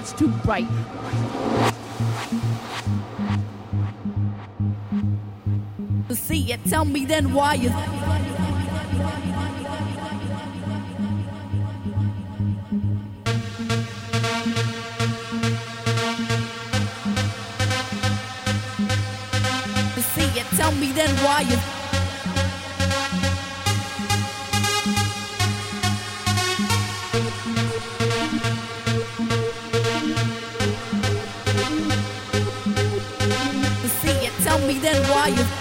much too bright. To see it, tell me then why you. To see it, tell me then why you. you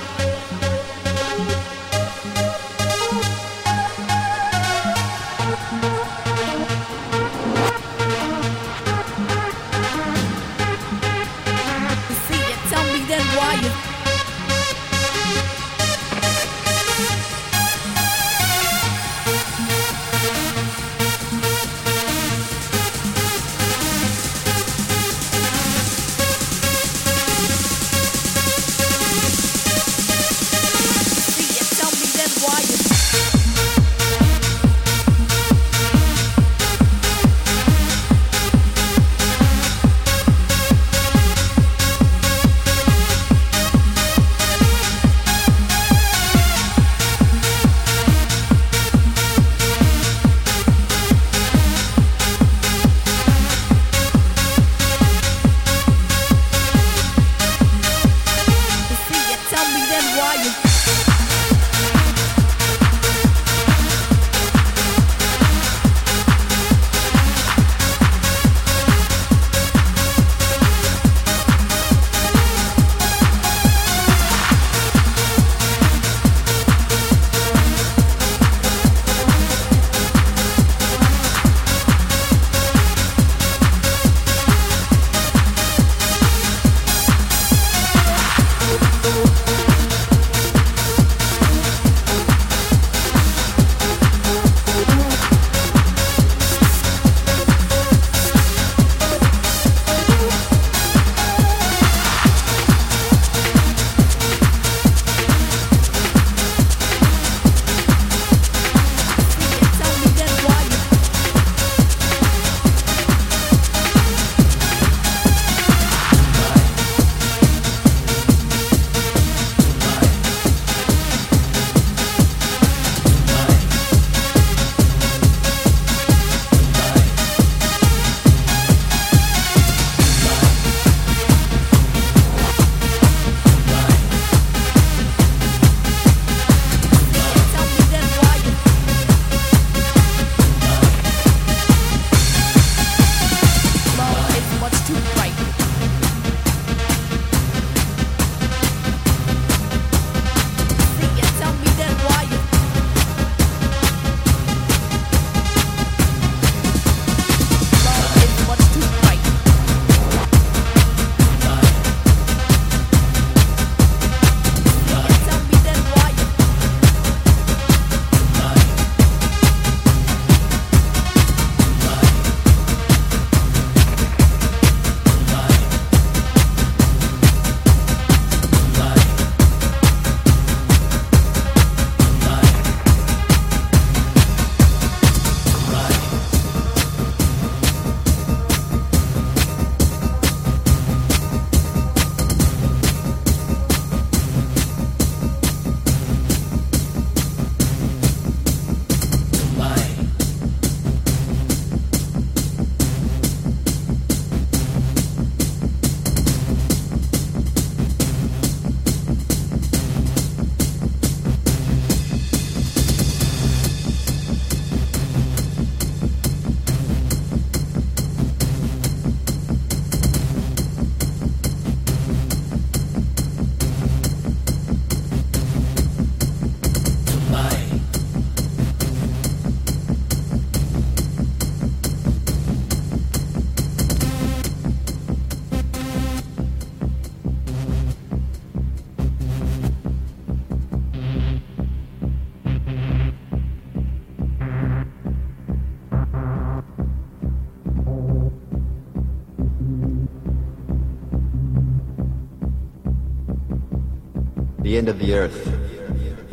The end of the earth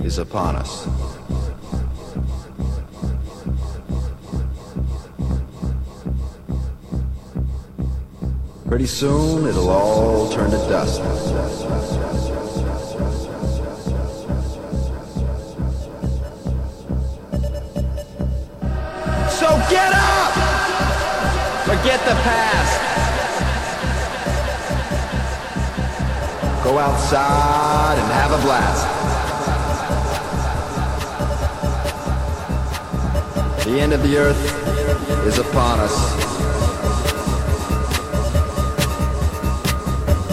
is upon us. Pretty soon it'll all turn to dust. So get up! Forget the past. Go outside and have a blast. The end of the earth is upon us.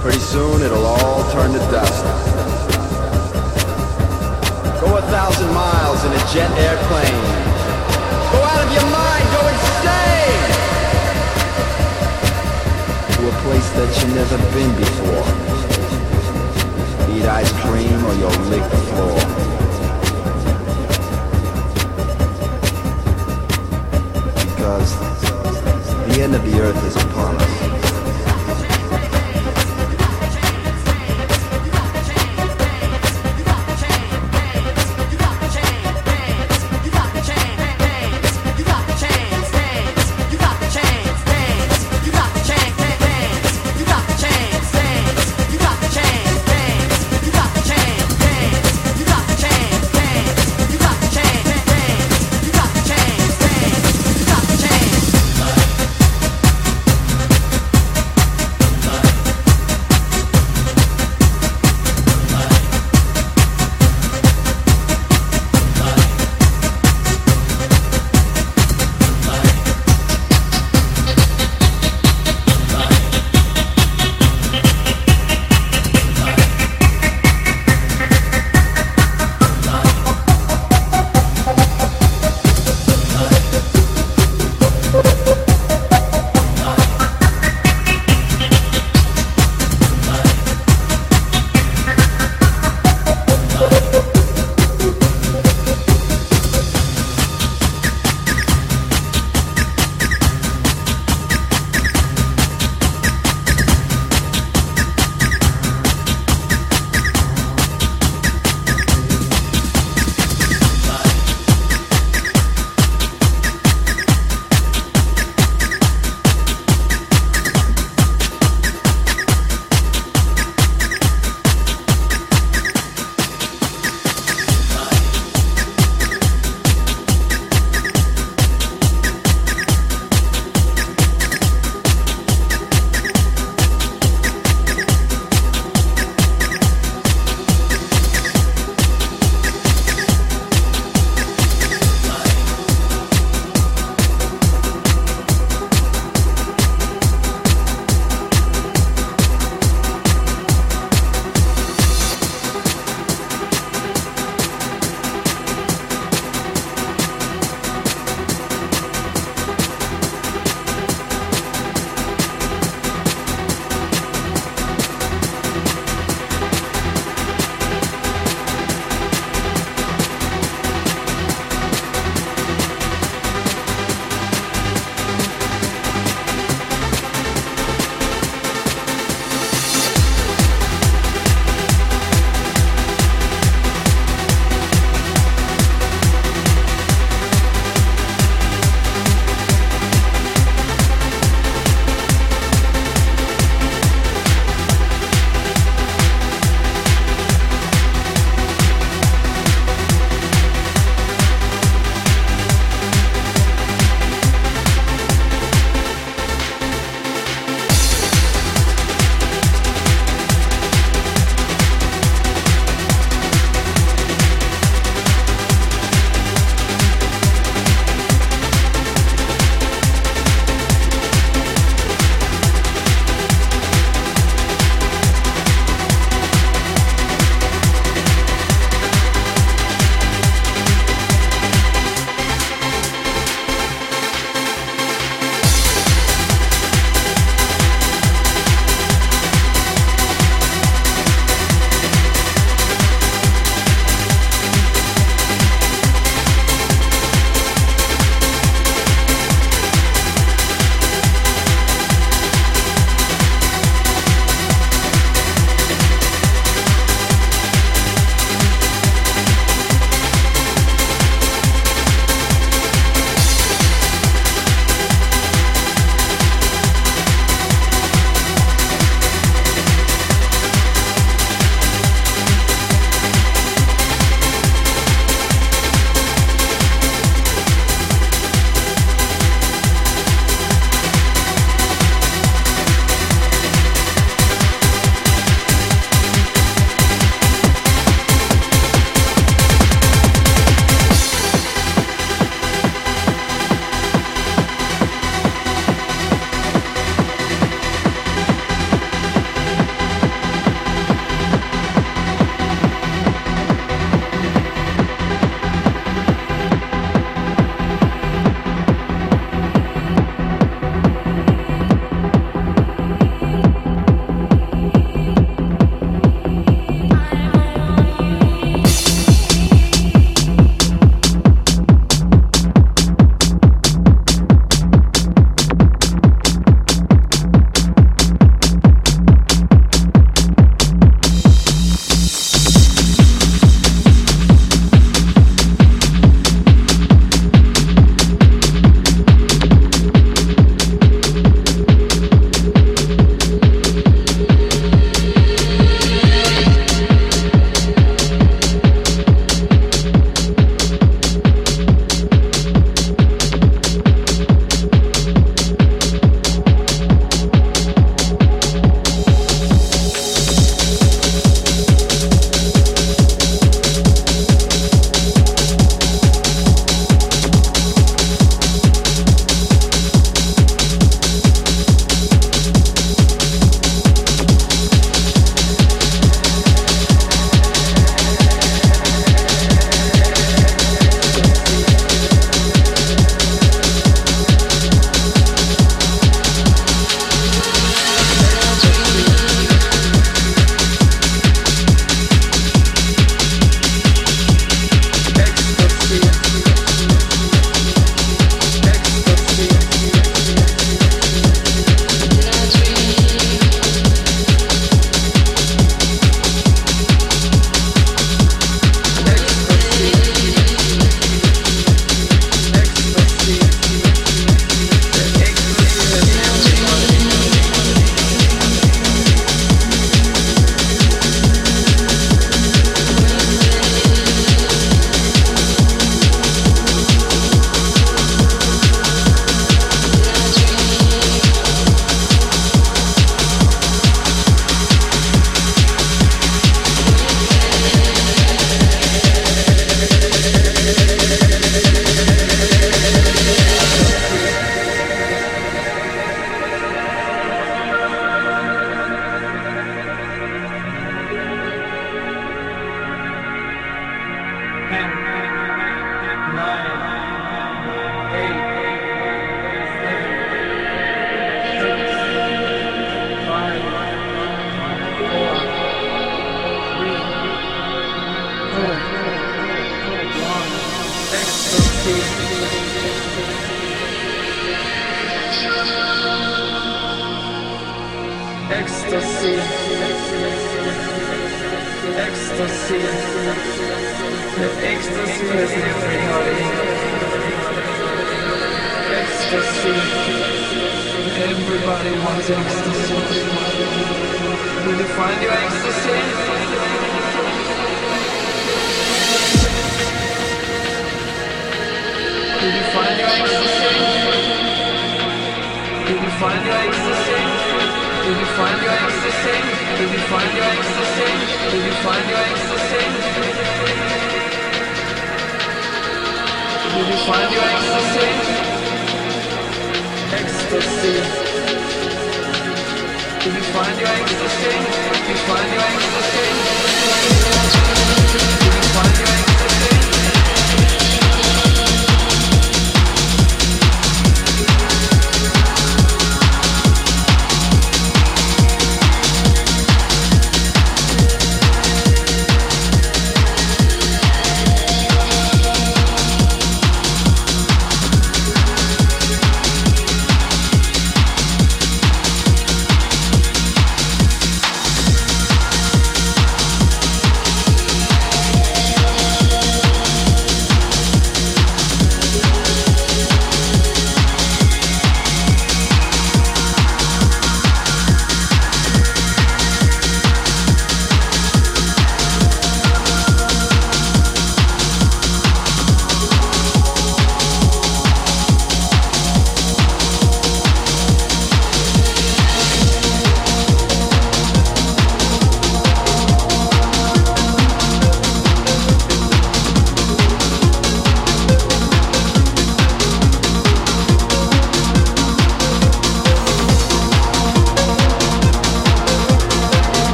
Pretty soon it'll all turn to dust. Go a thousand miles in a jet airplane. Go out of your mind, go insane! To a place that you've never been before. Eat ice cream or you'll lick the floor. Because the end of the earth is upon us.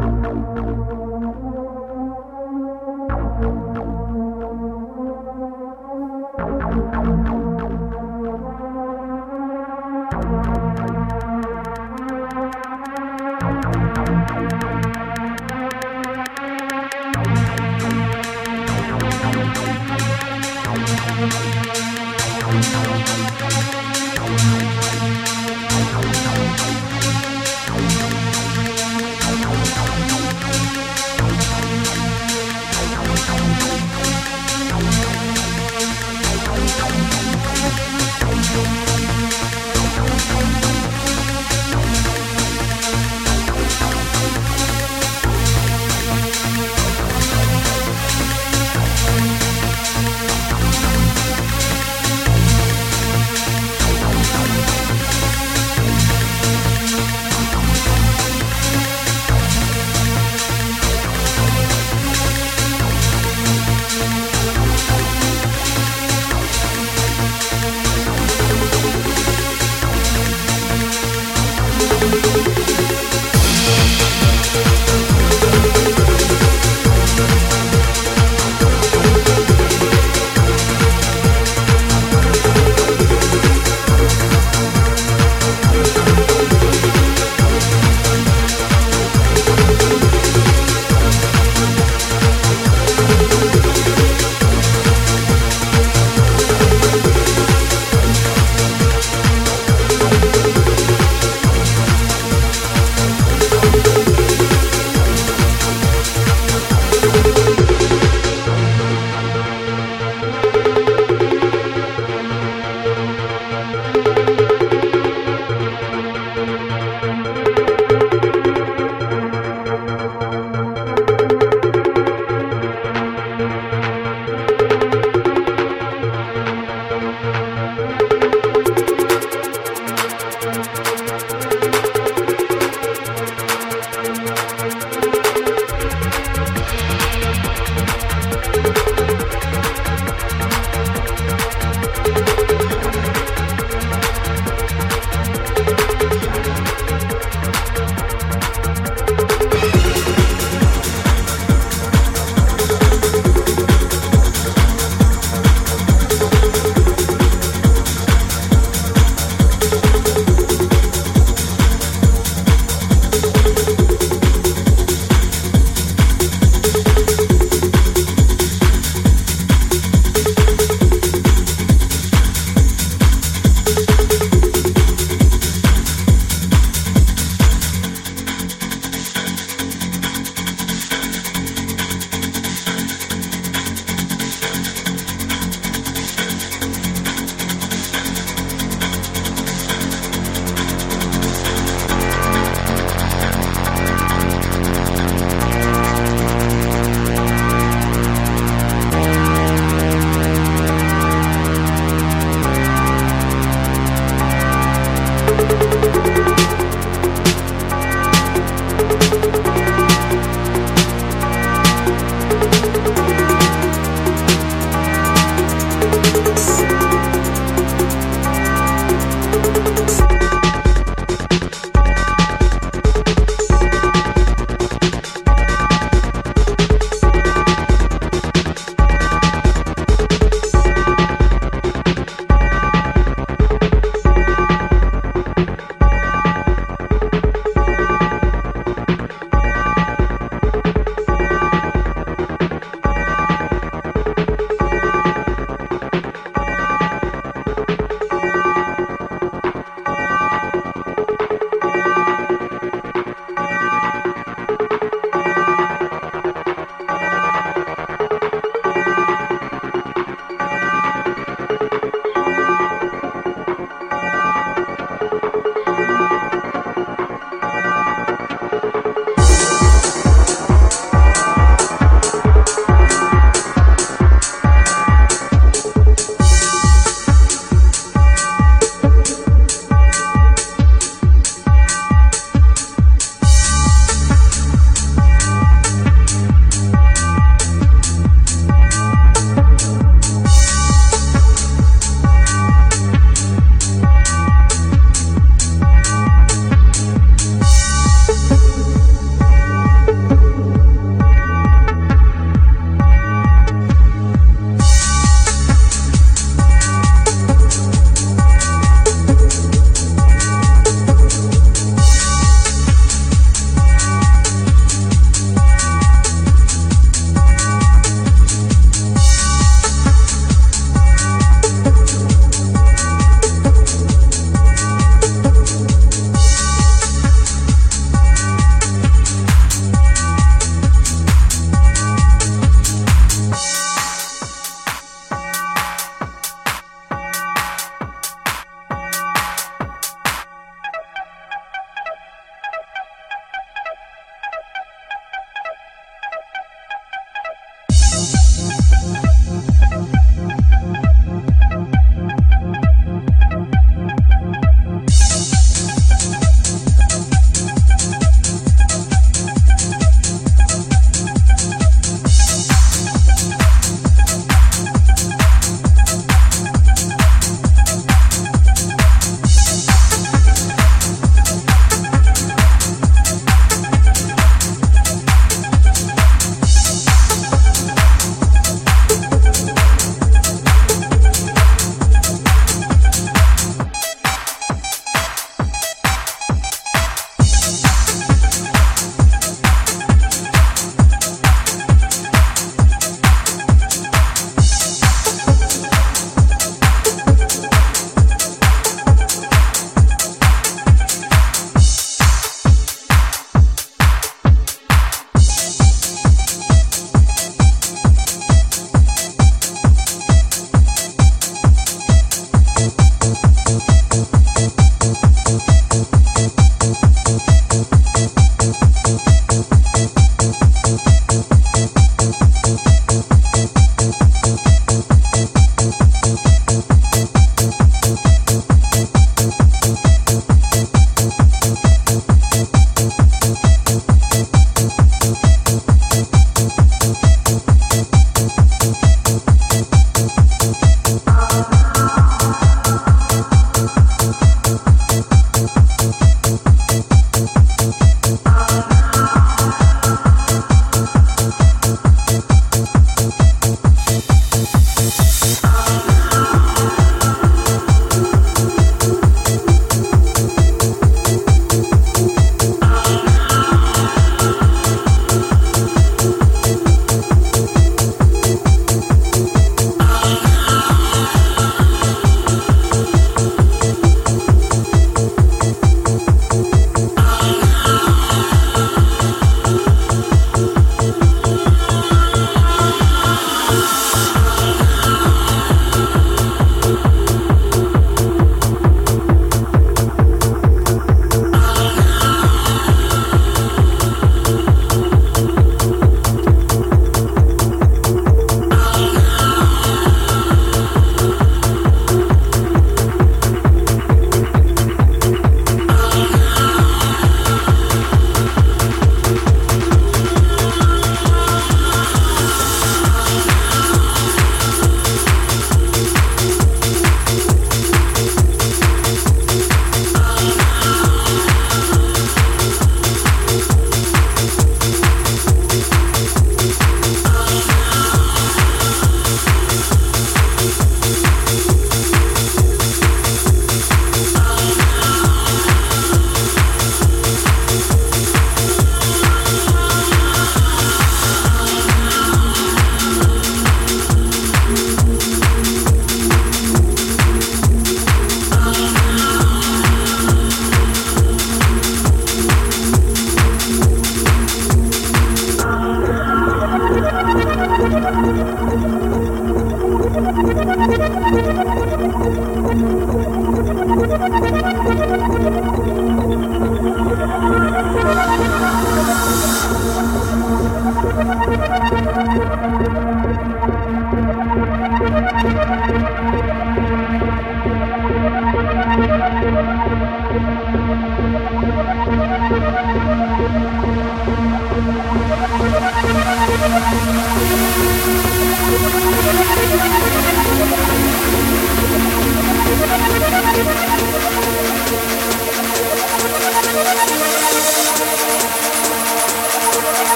não, não, não, não.